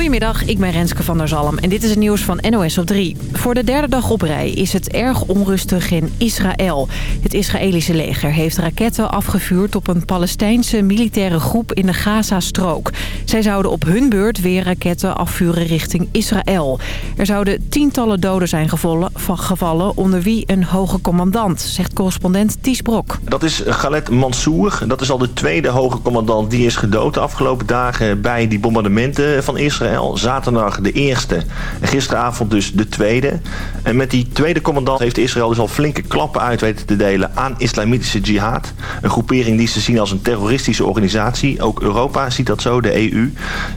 Goedemiddag, ik ben Renske van der Zalm en dit is het nieuws van NOS op 3. Voor de derde dag op rij is het erg onrustig in Israël. Het Israëlische leger heeft raketten afgevuurd op een Palestijnse militaire groep in de Gaza-strook. Zij zouden op hun beurt weer raketten afvuren richting Israël. Er zouden tientallen doden zijn gevallen, gevallen onder wie een hoge commandant, zegt correspondent Ties Brok. Dat is Galet Mansour, dat is al de tweede hoge commandant die is gedood de afgelopen dagen bij die bombardementen van Israël. Zaterdag de eerste en gisteravond dus de tweede. En met die tweede commandant heeft Israël dus al flinke klappen uit weten te delen aan islamitische jihad. Een groepering die ze zien als een terroristische organisatie. Ook Europa ziet dat zo, de EU.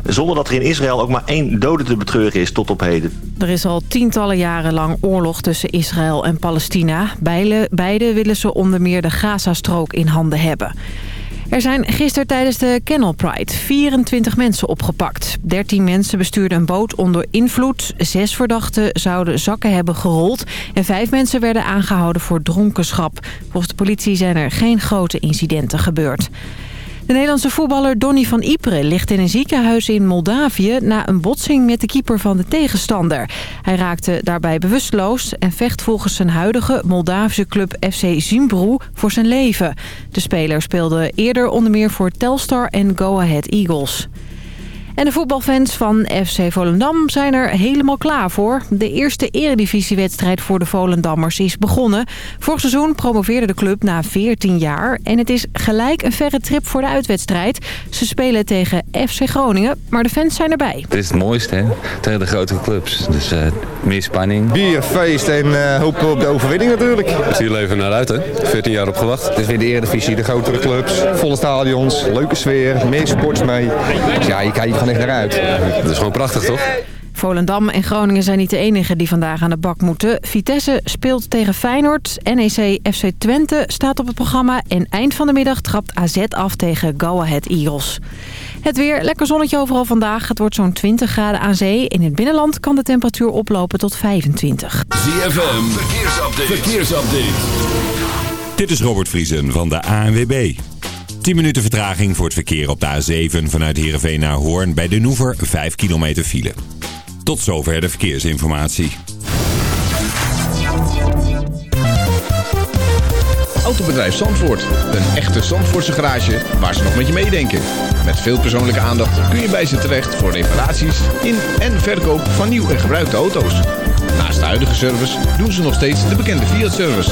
Zonder dat er in Israël ook maar één dode te betreuren is tot op heden. Er is al tientallen jaren lang oorlog tussen Israël en Palestina. Beide, beide willen ze onder meer de Gazastrook in handen hebben. Er zijn gisteren tijdens de Kennel Pride 24 mensen opgepakt. 13 mensen bestuurden een boot onder invloed. Zes verdachten zouden zakken hebben gerold. En vijf mensen werden aangehouden voor dronkenschap. Volgens de politie zijn er geen grote incidenten gebeurd. De Nederlandse voetballer Donny van Ypres ligt in een ziekenhuis in Moldavië... na een botsing met de keeper van de tegenstander. Hij raakte daarbij bewusteloos en vecht volgens zijn huidige Moldavische club FC Zimbru voor zijn leven. De speler speelde eerder onder meer voor Telstar en Go Ahead Eagles. En de voetbalfans van FC Volendam zijn er helemaal klaar voor. De eerste eredivisiewedstrijd voor de Volendammers is begonnen. Vorig seizoen promoveerde de club na 14 jaar. En het is gelijk een verre trip voor de uitwedstrijd. Ze spelen tegen FC Groningen, maar de fans zijn erbij. Het is het mooiste, hè? Tegen de grote clubs. Dus uh, meer spanning. Bier, feest en uh, hopen op de overwinning natuurlijk. We zien leven naar uit, hè? 14 jaar op gewacht. Het is weer de eredivisie, de grotere clubs, volle stadions, leuke sfeer, meer sports mee. Dus ja, je kijkt gewoon echt naar uit. Dat is gewoon prachtig, toch? Volendam en Groningen zijn niet de enigen die vandaag aan de bak moeten. Vitesse speelt tegen Feyenoord. NEC FC Twente staat op het programma. En eind van de middag trapt AZ af tegen Go Ahead Eagles. Het weer, lekker zonnetje overal vandaag. Het wordt zo'n 20 graden aan zee. In het binnenland kan de temperatuur oplopen tot 25. ZFM, verkeersupdate. verkeersupdate. Dit is Robert Vriesen van de ANWB. 10 minuten vertraging voor het verkeer op de A7 vanuit Heerenveen naar Hoorn. Bij de Noever 5 kilometer file. Tot zover de verkeersinformatie. Autobedrijf Zandvoort. Een echte Zandvoortse garage waar ze nog met je meedenken. Met veel persoonlijke aandacht kun je bij ze terecht voor reparaties in en verkoop van nieuw en gebruikte auto's. Naast de huidige service doen ze nog steeds de bekende Fiat-service.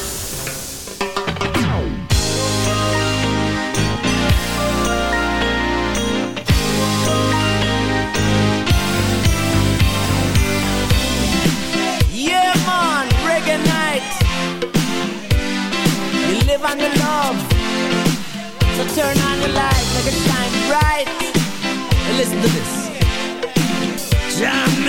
Turn on your light, make it shine bright. And listen to this. Jam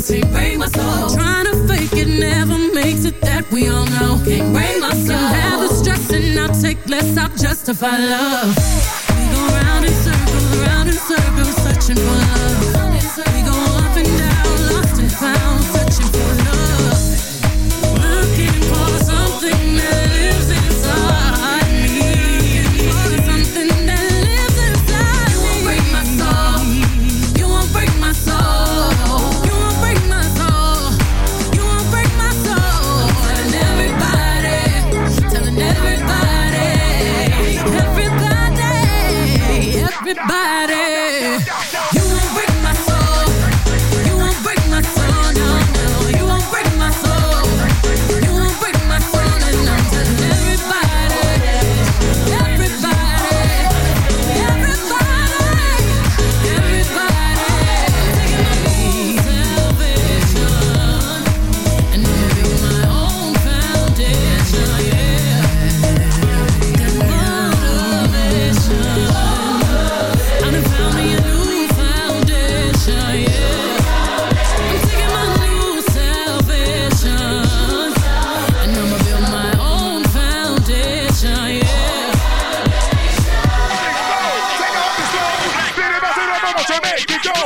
Trying to fake it never makes it that we all know. Can't break my soul. Have the stress and I take less, I'll justify love. We go round in circles, round in circles, searching for love.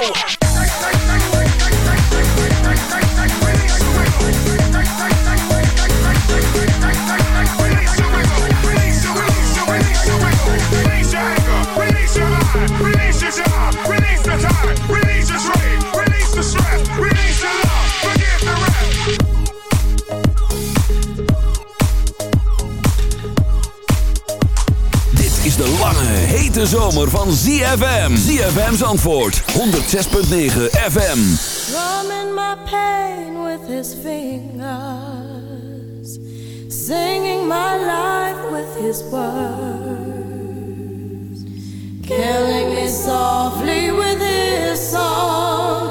go. zomer van ZFM. ZFM's antwoord. 106.9 FM. Drumming my pain with his fingers. Singing my life with his words. Killing me softly with his song.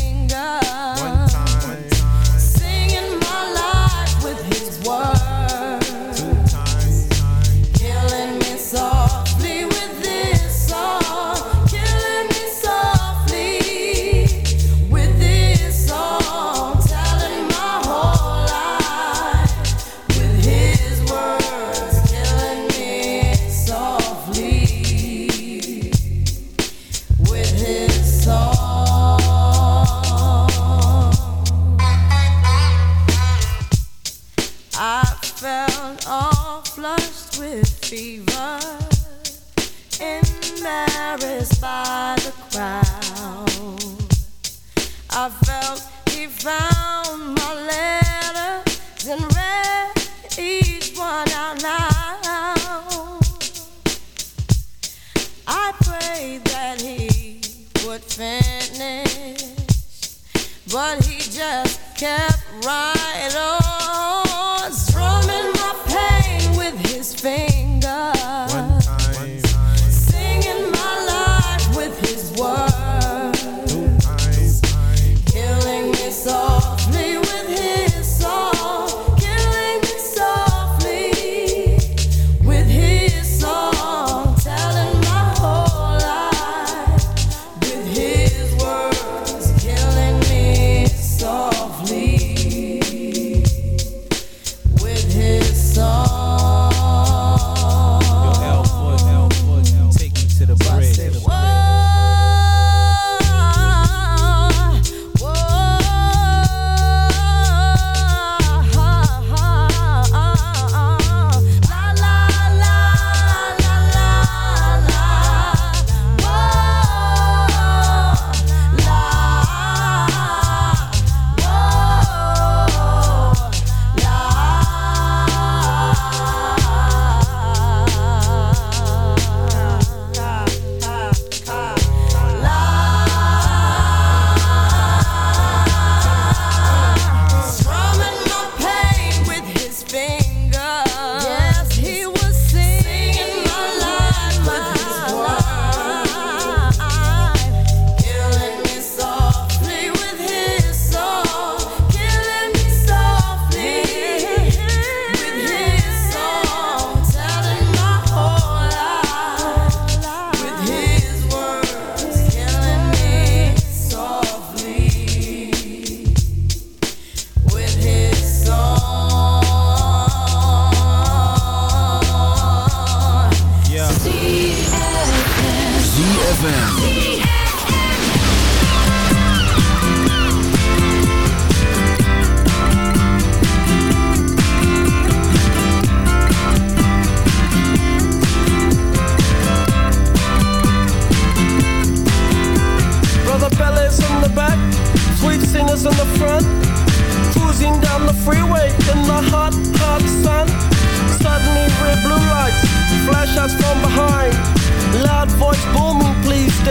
but he just kept right on.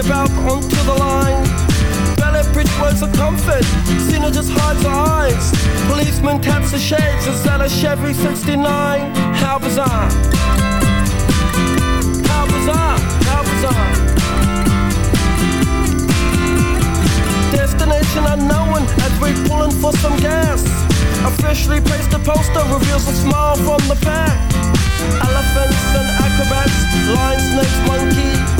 Step out onto the line. Ballet bridge words of comfort, Cena just hides her eyes. Policeman taps the shades and sell a Chevy 69. How bizarre. How bizarre, how bizarre. Destination unknown as we're pulling for some gas. Officially placed a poster reveals a smile from the pack. Elephants and acrobats, lion, snakes, monkey.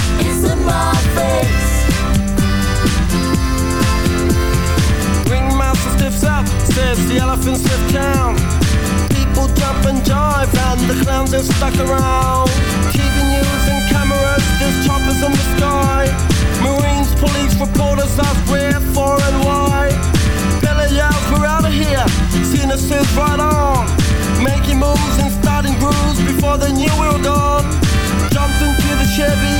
Up, says the elephants left town. People jump and jive, and the clowns are stuck around. TV news and cameras, there's choppers in the sky. Marines, police, reporters ask where, for, and why. Billy yells, we're out of here. Cena says, right on. Making moves and starting grooves before they knew we were gone. Jumped into the Chevy,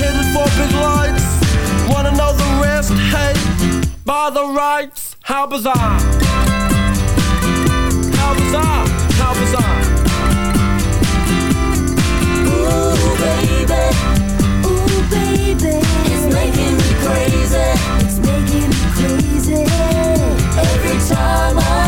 headed for big lights. Wanna know the rest? Hey, by the rights, how bizarre. How bizarre, how bizarre. Ooh, baby. Ooh, baby. It's making me crazy. It's making me crazy. Every time I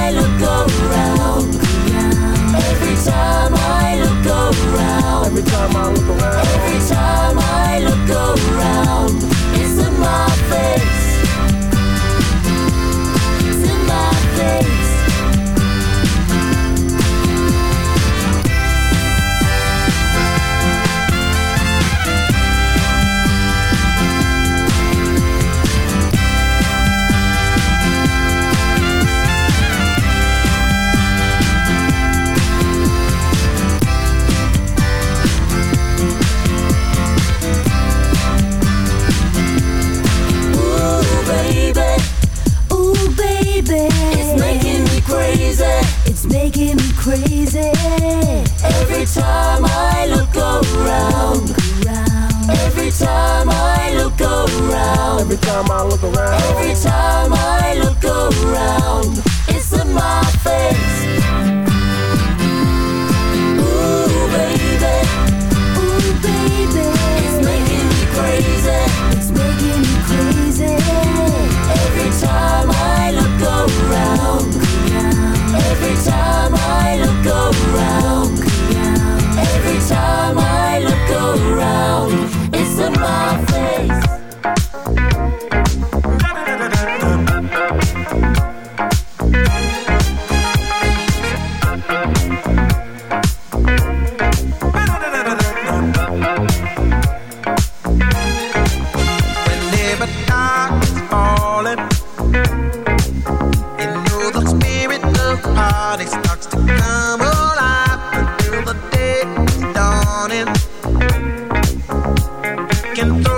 Can throw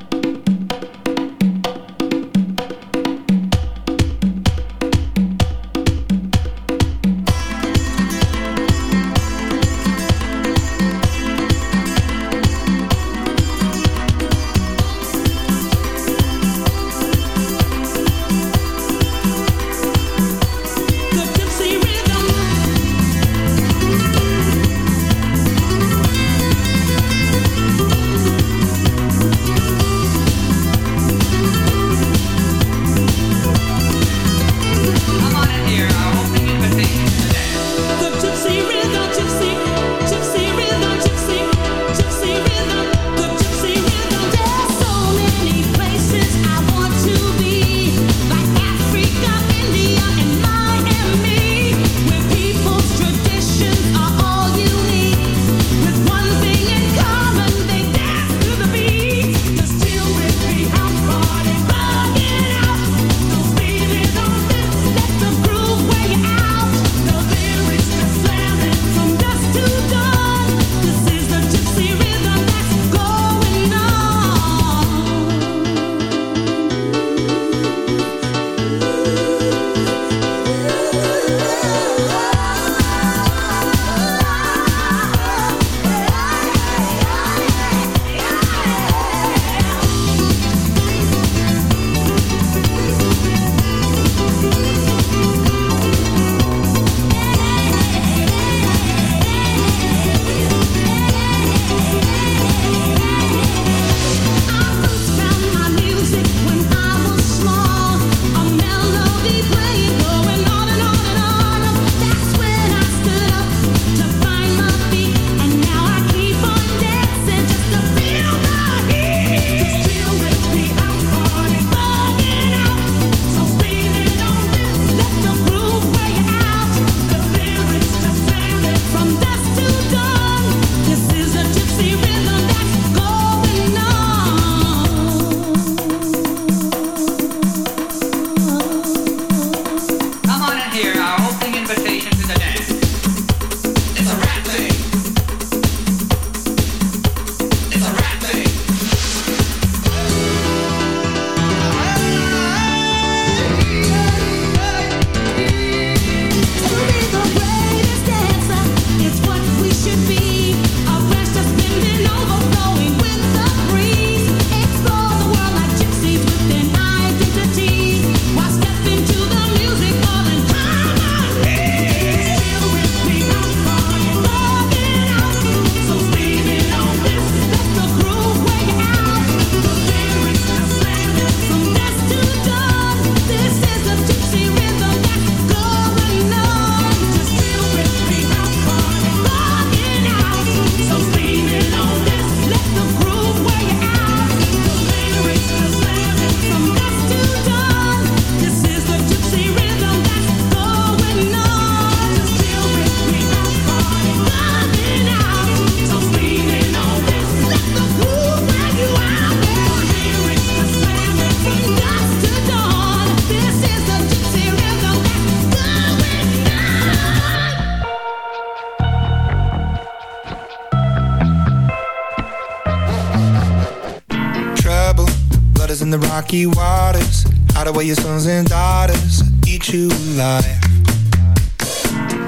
Rocky waters. Hide away your sons and daughters, eat you alive.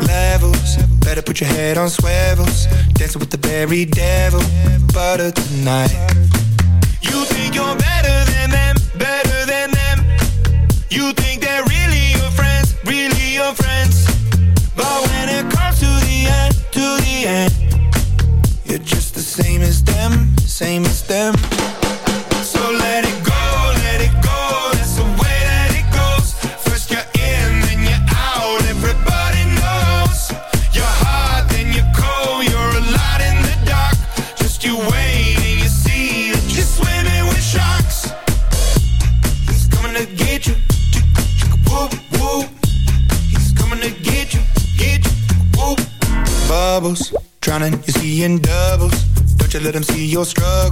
Levels, better put your head on swivels. Dancing with the very devil, butter tonight. You think you're better than them, better than them. You think they're really you're struggling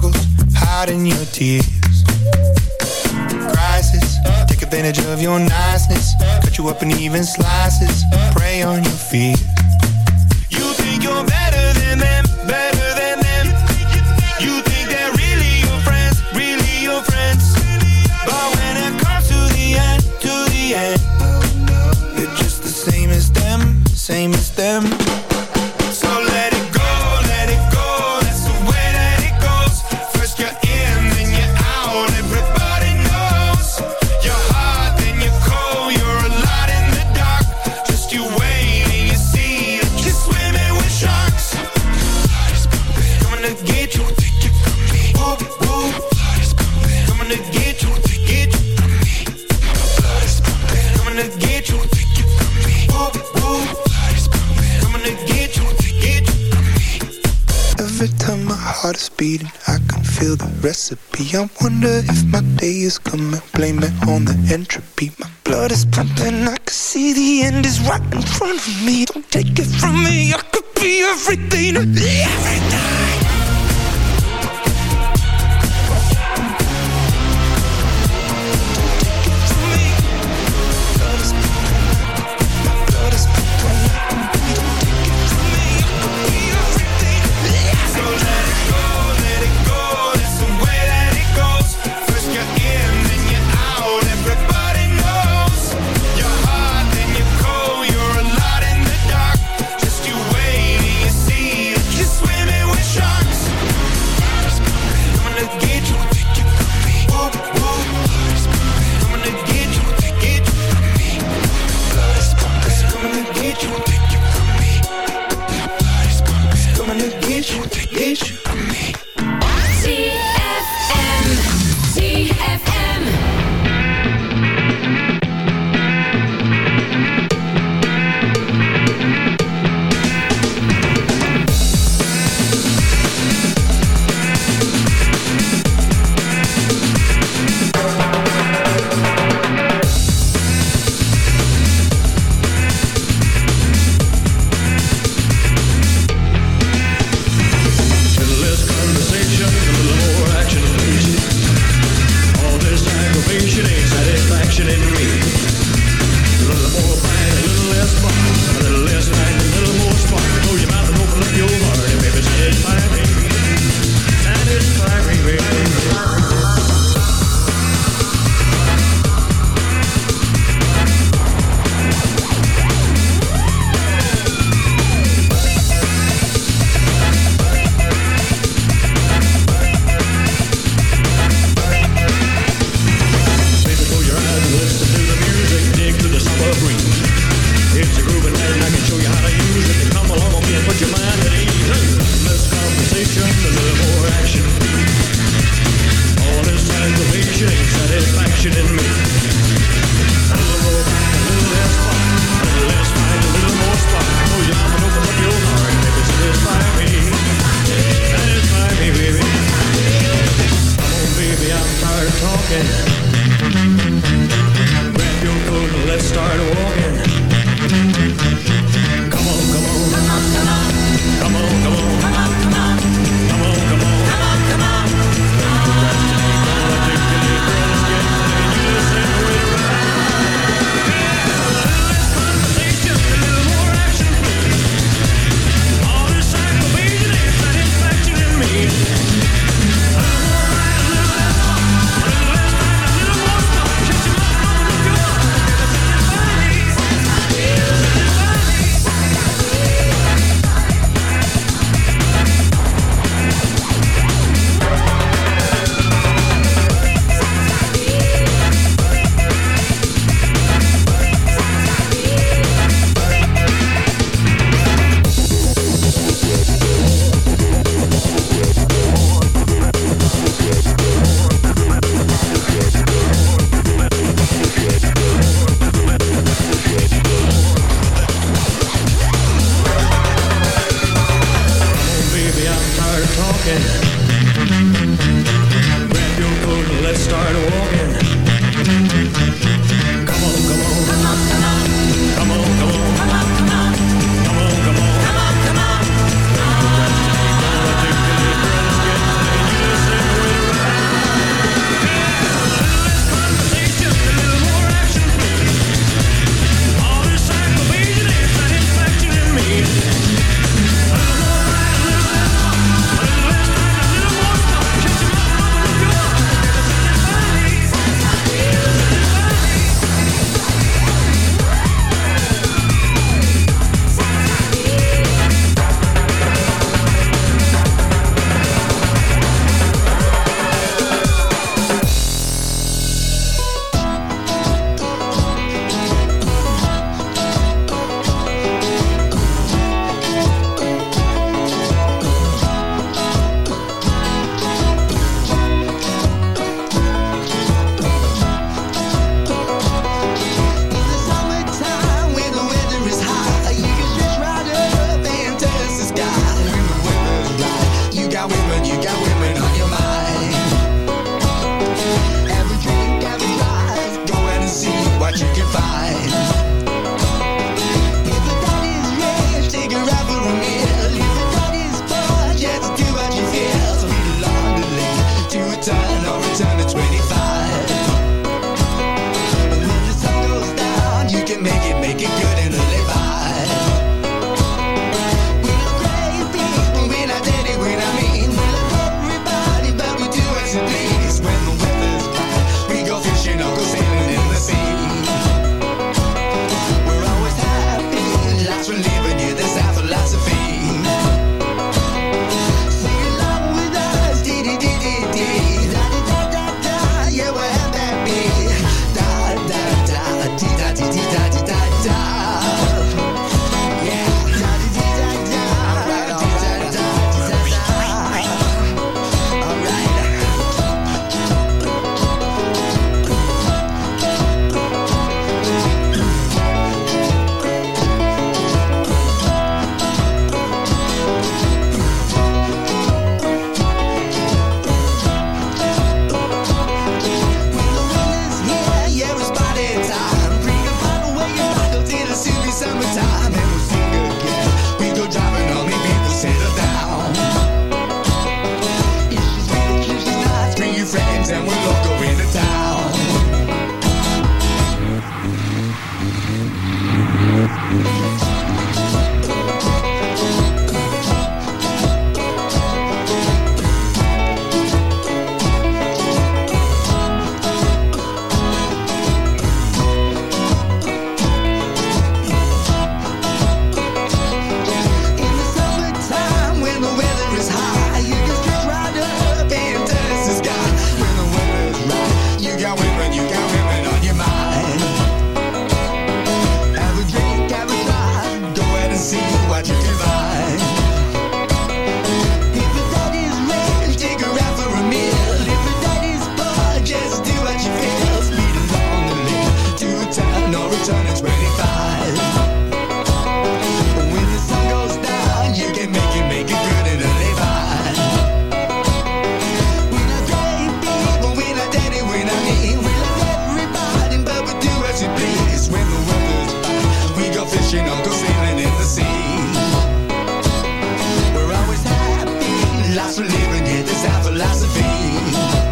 living, yeah, that's our philosophy.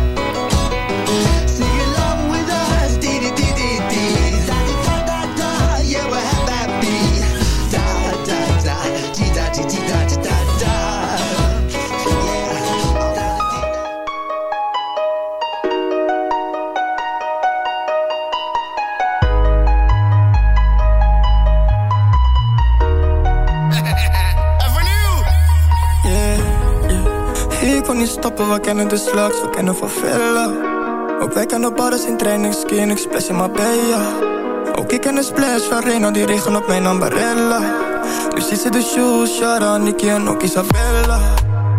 Kennen de slugs, we kennen van Villa. Ook wij kennen bars in training, skin, splash in Marbella. Ook ik ken de splash van Reno, die regen op mijn ambarella. Nu ziet ze de shoes, Shara, Nicky en ook Isabella.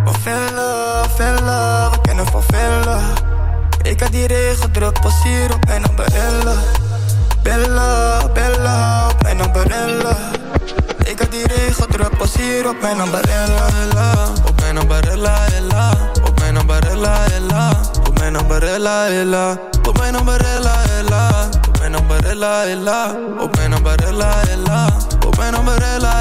Van Villa, Villa, we kennen van Villa. Ik had die regen druk, pas hier op mijn ambarella. Bella, Bella, op mijn ambarella. Ik had die regen druk, pas hier op mijn ambarella. Ella. Op mijn ambarella, ella. Op mijn ambarella, ella. Op mijn ambarella, ella. Op mijn ambarella, ella. Op mijn ambarella, ella. Op mijn ambarella, ella. Op mijn ambarella, ella. Ah.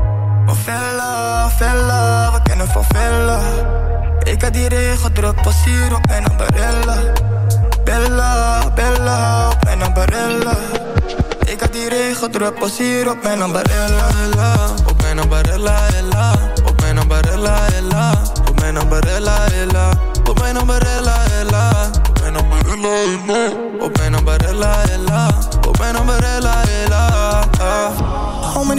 Van Vella, Vella, we kennen van Vella. Ik had die regen druk, pas op mijn ambarella. Bella, Bella, op mijn ambarella. Ik had die regen druk, pas op mijn ambarella. Ella. Op mijn ambarella, ella. Op mijn ambarella, ella. Op mijn ambarella, ella. Op mijn ambarella, ella. Op mijn ambarella, ella. Op mijn ambarella, ella.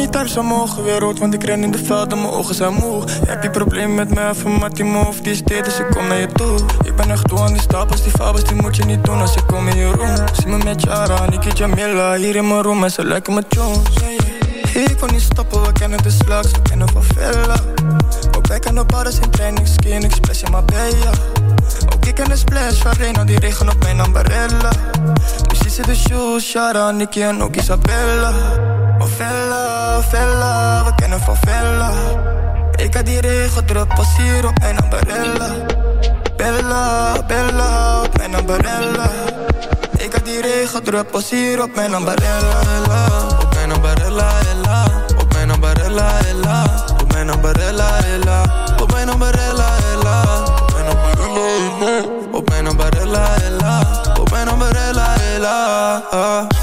Niet aan vibes omhoog, weer rood, want ik ren in de veld en mijn ogen zijn moe. Heb je probleem met me, even mat die move, die is dit, dus ik kom naar je toe. Ik ben echt toe aan die stapels, die fabels, die moet je niet doen als ik kom in je room. Zie me met Jara, Niki Jamila, hier in mijn room en ze lijken me Jones. Ik kon niet stoppen, we kennen de slags, we kennen van Villa. Ook wij kennen badders in training, skin, express in Marbella. Ook ik ken de splash van Reno, die regen op mijn ambarella. Dus die de shoes, Shara, Nicky en ook Isabella. Oh Villa, we kennen van Villa. Ik had die regen pas hier op mijn ambarella. Bella, Bella, op mijn ambarella. Ik had die regen pas hier op mijn ambarella. Op mijn ambarella, ella. Op mijn ambarella, ella. Op mijn ambarella, ella. Op mijn ambarella, ella. Ambarella, ella. Op mijn ambarella, ella.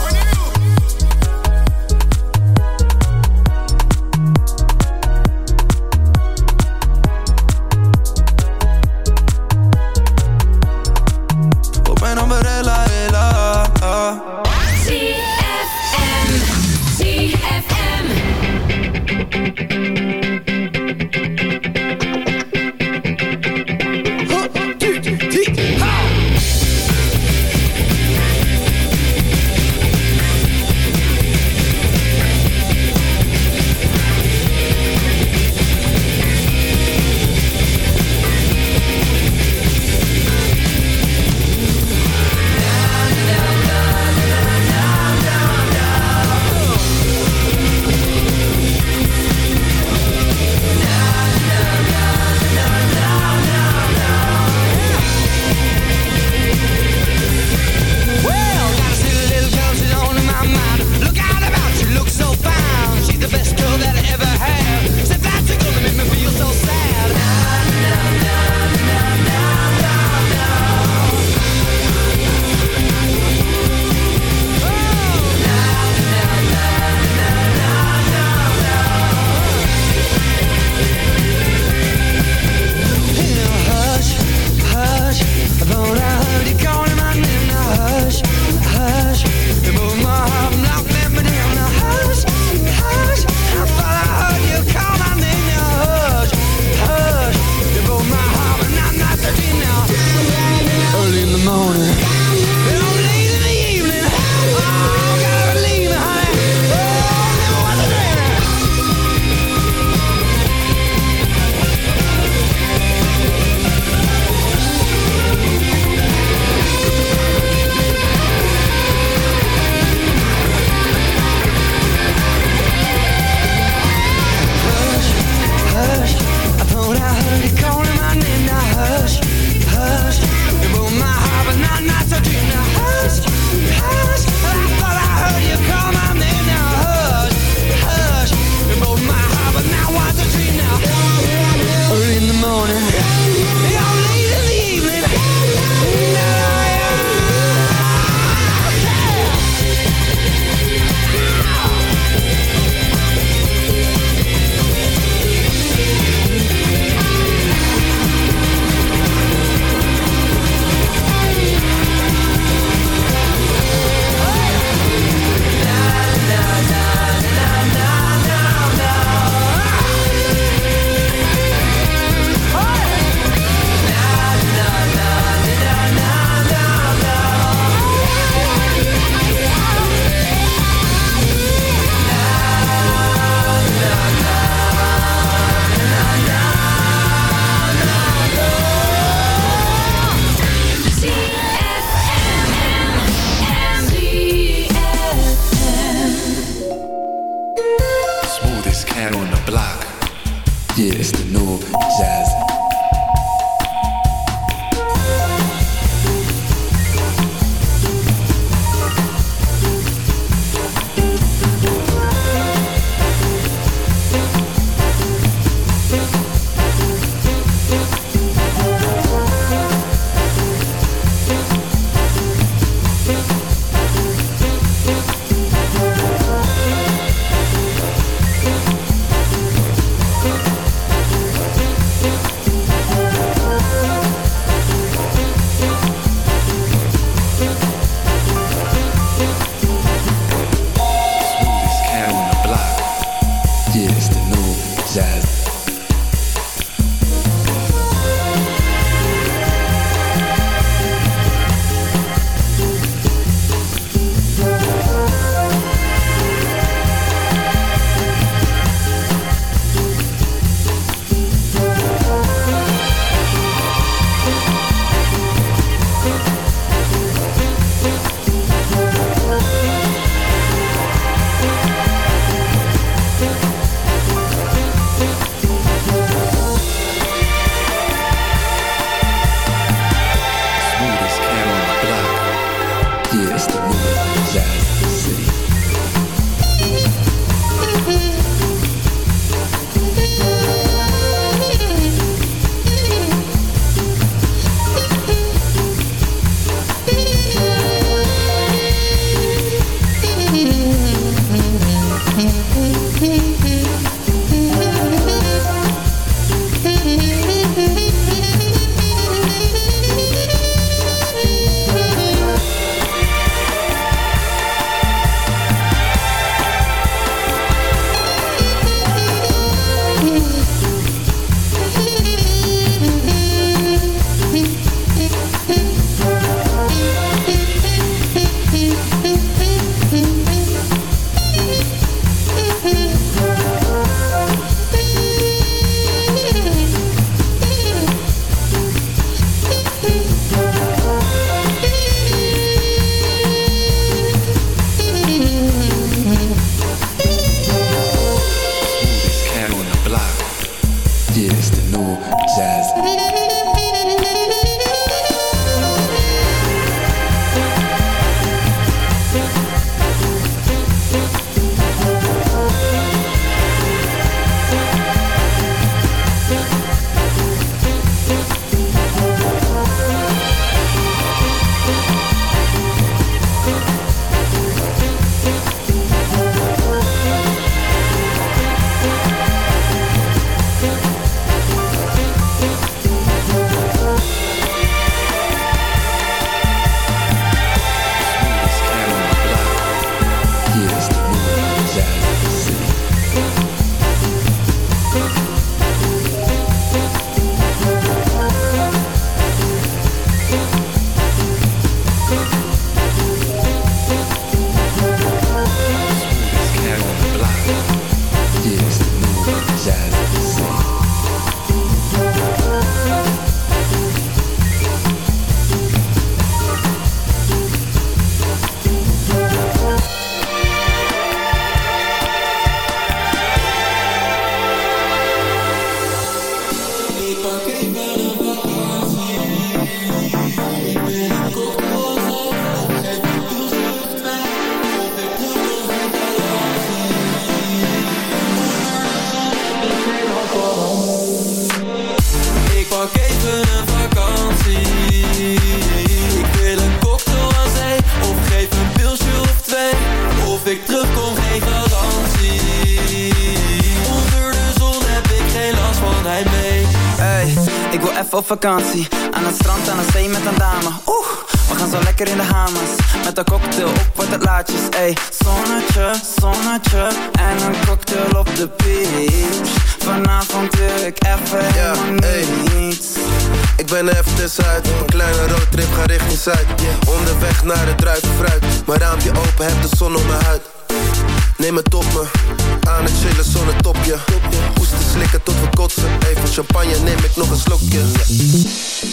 Vakantie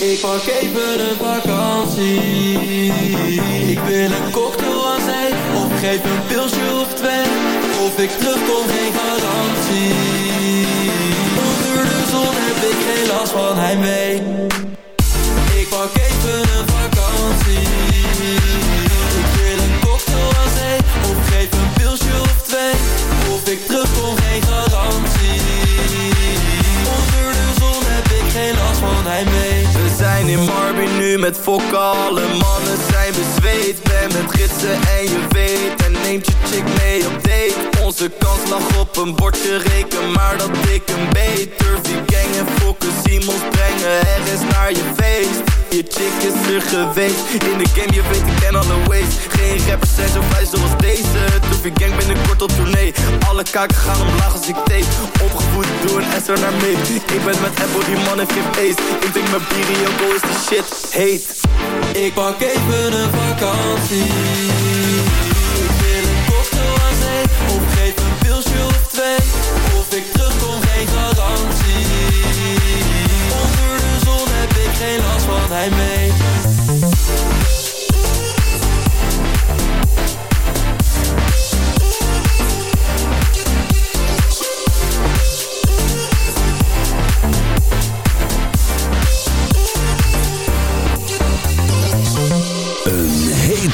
Ik pak even een vakantie. Ik wil een cocktail aan zee Of geef een pilsje of twee. Of ik terugkom geen garantie. Onder de zon heb ik geen last van heimwee met fokken Alle mannen zijn bezweet. Ben met gidsen en je weet. En neemt je chick mee op date Onze kans lag op een bordje reken Maar dat ik een beter gang en fokken Simons brengen. Er is naar je feest. Je chick is er geweest. In de game je weet ik ken alle ways Geen rappers zijn zo vrij zoals deze. Toefie gang binnenkort op tournee. Alle kaken gaan omlaag als ik tape. Opgevoed door een S naar mee. Ik ben met Apple die man heeft geen ace Ik drink mijn bier is die shit. Heet. Ik pak even een vakantie of ik terugkom geen garantie. Onder de zon heb ik geen last van heimwee Een